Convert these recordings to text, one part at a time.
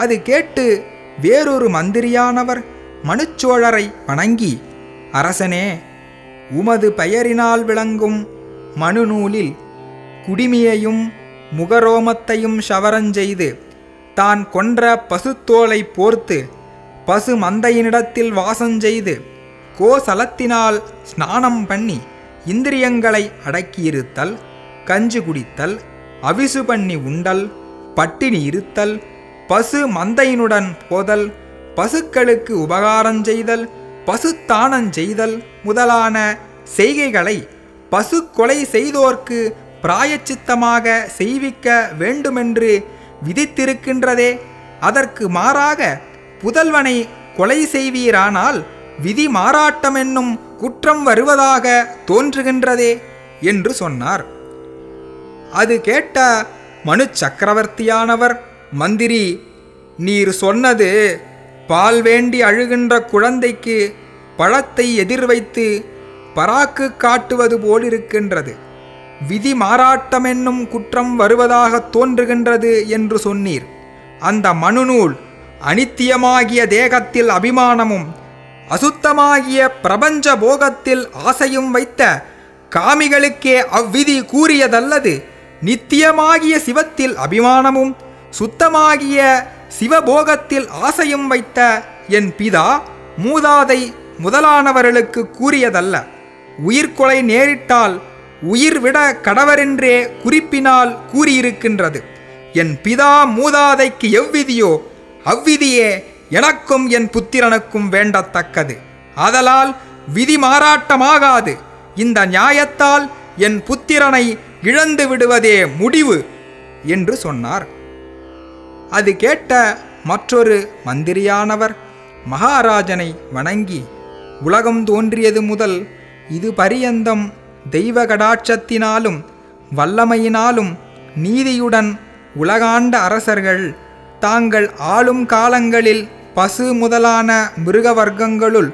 அது கேட்டு வேறொரு மந்திரியானவர் மனுச்சோழரை வணங்கி அரசனே உமது பெயரினால் விளங்கும் மனுநூலில் குடிமியையும் முகரோமத்தையும் சவரஞ்செய்து தான் கொன்ற பசுத்தோலை போர்த்து பசு மந்தையினிடத்தில் வாசஞ்செய்து கோசலத்தினால் ஸ்நானம் பண்ணி இந்திரியங்களை அடக்கியிருத்தல் கஞ்சு குடித்தல் அவிசு பண்ணி உண்டல் பட்டினி இருத்தல் பசு மந்தையினுடன் போதல் பசுக்களுக்கு உபகாரஞ்செய்தல் பசுத்தானஞ்செய்தல் முதலான செய்கைகளை பசு கொலை செய்தோர்க்கு பிராயச்சித்தமாக செய்விக்க வேண்டுமென்று விதித்திருக்கின்றதே. அதற்கு மாறாக புதல்வனை கொலை செய்வீரானால் விதி மாறாட்டம் என்னும் குற்றம் வருவதாக தோன்றுகின்றதே என்று சொன்னார். அது கேட்ட மனு சக்கரவர்த்தியானவர் மந்திரி நீர் சொன்னது பால் வேண்டி அழுகின்ற குழந்தைக்கு பழத்தை எதிர் வைத்து பராக்கு காட்டுவது போலிருக்கின்றது. விதி மாறாட்டமென்னும் குற்றம் வருவதாக தோன்றுகின்றது என்று சொன்னீர். அந்த மனுநூல் அனித்தியமாகிய தேகத்தில் அபிமானமும் அசுத்தமாகிய பிரபஞ்ச போகத்தில் ஆசையும் வைத்த காமிகளுக்கே அவ்விதி கூறியதல்லது. நித்தியமாகிய சிவத்தில் அபிமானமும் சுத்தமாகிய சிவபோகத்தில் ஆசையும் வைத்த என் பிதா மூதாதை முதலானவர்களுக்கு கூறியதல்ல. உயிர்கொலை நேரிட்டால் உயிர் விட கடவரென்றே குறிப்பினால் கூறியிருக்கின்றது. என் பிதா மூதாதைக்கு எவ்விதியோ அவ்விதியே எனக்கும் என் புத்திரனுக்கும் வேண்டத்தக்கது. ஆதலால் விதி மாறாட்டமாகாது. இந்த நியாயத்தால் என் புத்திரனை இழந்து விடுவதே முடிவு என்று சொன்னார். அது கேட்ட மற்றொரு மந்திரியானவர் மகாராஜனை வணங்கி உலகம் தோன்றியது முதல் இது பரியந்தம் தெய்வ கடாட்சத்தினாலும் வல்லமையினாலும் நீதியுடன் உலகாண்ட அரசர்கள் தாங்கள் ஆளும் காலங்களில் பசு முதலான மிருக வர்க்கங்களுள்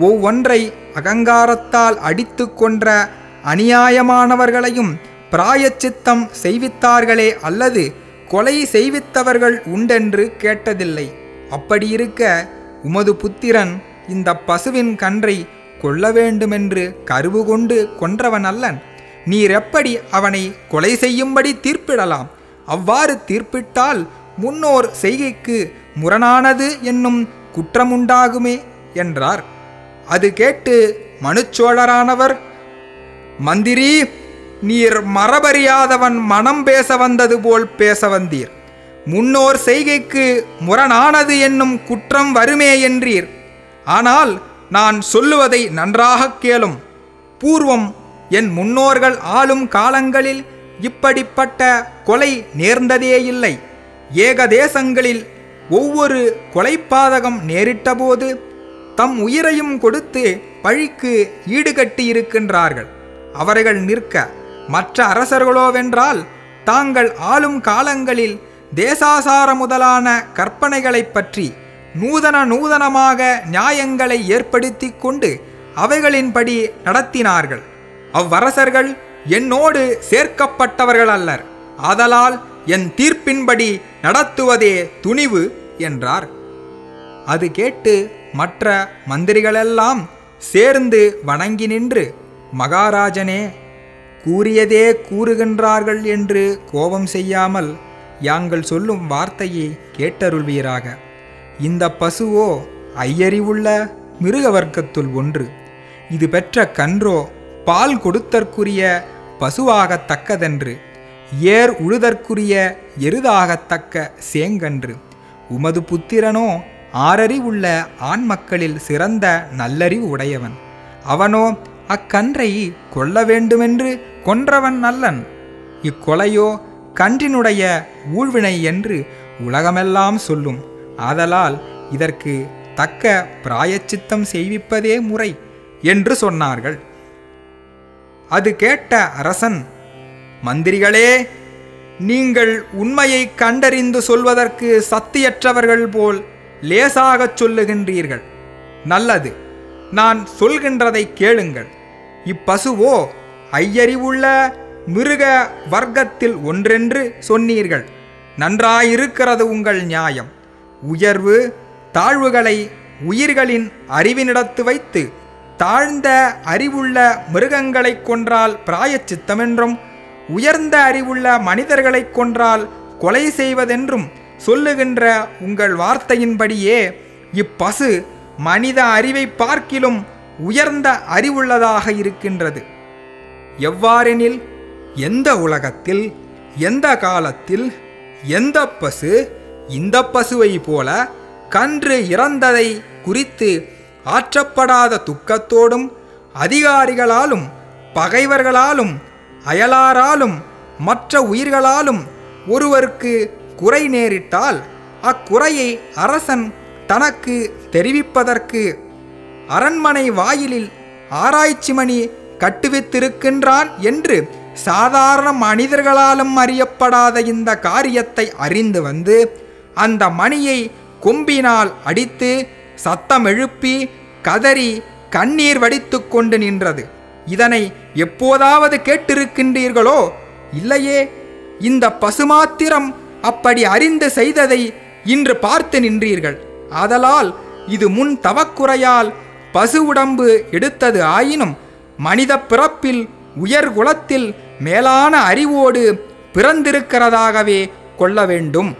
ஒவ்வொன்றை அகங்காரத்தால் அடித்து கொன்ற அநியாயமானவர்களையும் பிராயச்சித்தம் செய்வித்தார்களே அல்லது கொலை செய்வித்தவர்கள் உண்டென்று கேட்டதில்லை. அப்படியிருக்க உமது புத்திரன் இந்த பசுவின் கன்றை கொல்ல வேண்டுமென்று கருவு கொண்டு கொன்றவன் அல்லன். நீர் எப்படி அவனை கொலை செய்யும்படி தீர்ப்பிடலாம்? அவ்வாறு தீர்ப்பிட்டால் முன்னோர் செய்கைக்கு முரணானது என்னும் குற்றமுண்டாகுமே என்றார். அது கேட்டு மனுச்சோழரானவர் மந்திரி நீர் மரபறியாதவன் மனம் பேச வந்தது போல் பேச வந்தீர். முன்னோர் செய்கைக்கு முரணானது என்னும் குற்றம் வருமே என்றீர். ஆனால் நான் சொல்லுவதை நன்றாகக் கேளும். பூர்வம் என் முன்னோர்கள் ஆளும் காலங்களில் இப்படிப்பட்ட கொலை நேர்ந்ததே இல்லை. ஏகதேசங்களில் ஒவ்வொரு கொலைப்பாதகம் நேரிட்டபோது தம் உயிரையும் கொடுத்து பழிக்கு ஈடுகட்டியிருக்கின்றார்கள். அவர்கள் நிற்க மற்ற அரசர்களோவென்றால் தாங்கள் ஆளும் காலங்களில் தேசாசார முதலான கற்பனைகளைப் பற்றி நூதன நூதனமாக நியாயங்களை ஏற்படுத்தி கொண்டு அவைகளின்படி நடத்தினார்கள். அவ்வரசர்கள் என்னோடு சேர்க்கப்பட்டவர்கள் அல்லர். ஆதலால் என் தீர்ப்பின்படி நடத்துவதே துணிவு என்றார். அது கேட்டு மற்ற மந்திரிகளெல்லாம் சேர்ந்து வணங்கி நின்று மகாராஜனே கூறியதே கூறுகின்றார்கள் என்று கோபம் செய்யாமல் யாங்கள் சொல்லும் வார்த்தையை கேட்டருள்வீராக. இந்த பசுவோ ஐயறிவுள்ள மிருக வர்க்கத்துள் ஒன்று. இது பெற்ற கன்றோ பால் கொடுத்தற்குரிய பசுவாகத்தக்கதென்று ஏர் உழுதற்குரிய எருதாகத்தக்க சேங்கன்று. உமது புத்திரனோ ஆறறிவுள்ள ஆண் மக்களில் சிறந்த நல்லறிவு உடையவன். அவனோ அக்கன்றை கொல்ல வேண்டுமென்று கொன்றவன் நல்லன். இக்கொலையோ கன்றினுடைய ஊழ்வினை என்று உலகமெல்லாம் சொல்லும். ஆதலால் இதற்கு தக்க பிராயச்சித்தம் செய்விப்பதே முறை என்று சொன்னார்கள். அது கேட்ட அரசன் மந்திரிகளே நீங்கள் உண்மையை கண்டறிந்து சொல்வதற்கு சத்தியற்றவர்கள் போல் லேசாகச் சொல்லுகின்றீர்கள். நல்லது நான் சொல்கின்றதை கேளுங்கள். இப்பசுவோ ஐயறிவுள்ள மிருக வர்க்கத்தில் ஒன்றென்று சொன்னீர்கள். நன்றாயிருக்கிறது உங்கள் நியாயம். உயர்வு தாழ்வுகளை உயிர்களின் அறிவினிடத்து வைத்து தாழ்ந்த அறிவுள்ள மிருகங்களைக் கொன்றால் பிராயச்சித்தமென்றும் உயர்ந்த அறிவுள்ள மனிதர்களைக் கொன்றால் கொலை செய்வதென்றும் சொல்லுகின்ற உங்கள் வார்த்தையின்படியே இப்பசு மனித அறிவை பார்க்கிலும் உயர்ந்த அறிவுள்ளதாக இருக்கின்றது. எவ்வாறெனில் எந்த உலகத்தில் எந்த காலத்தில் எந்த பசு இந்த பசுவை போல கன்று இறந்ததை குறித்து ஆற்றப்படாத துக்கத்தோடும் அதிகாரிகளாலும் பகைவர்களாலும் அயலாராலும் மற்ற உயிர்களாலும் ஒருவருக்கு குறை நேரிட்டால் அக்குறையை அரசன் தனக்கு தெரிவிப்பதற்கு அரண்மனை வாயிலில் ஆராய்ச்சி மணி கட்டுவித்திருக்கின்றான் என்று சாதாரண மனிதர்களாலும் அறியப்படாத இந்த காரியத்தை அறிந்து வந்து அந்த மணியை கொம்பினால் அடித்து சத்தம் எழுப்பி கதறி கண்ணீர் வடித்து கொண்டு நின்றது. இதனை எப்போதாவது கேட்டிருக்கின்றீர்களோ? இல்லையே. இந்த பசுமாத்திரம் அப்படி அறிந்து செய்ததை இன்று பார்த்து நின்றீர்கள். ஆதலால் இது முன் தவக்குறையால் பசு உடம்பு எடுத்தது ஆயினும் மனித பிறப்பில் உயர் குலத்தில் மேலான அறிவோடு பிறந்திருக்கிறதாகவே கொள்ள வேண்டும்.